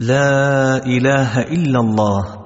لا إله إلا الله.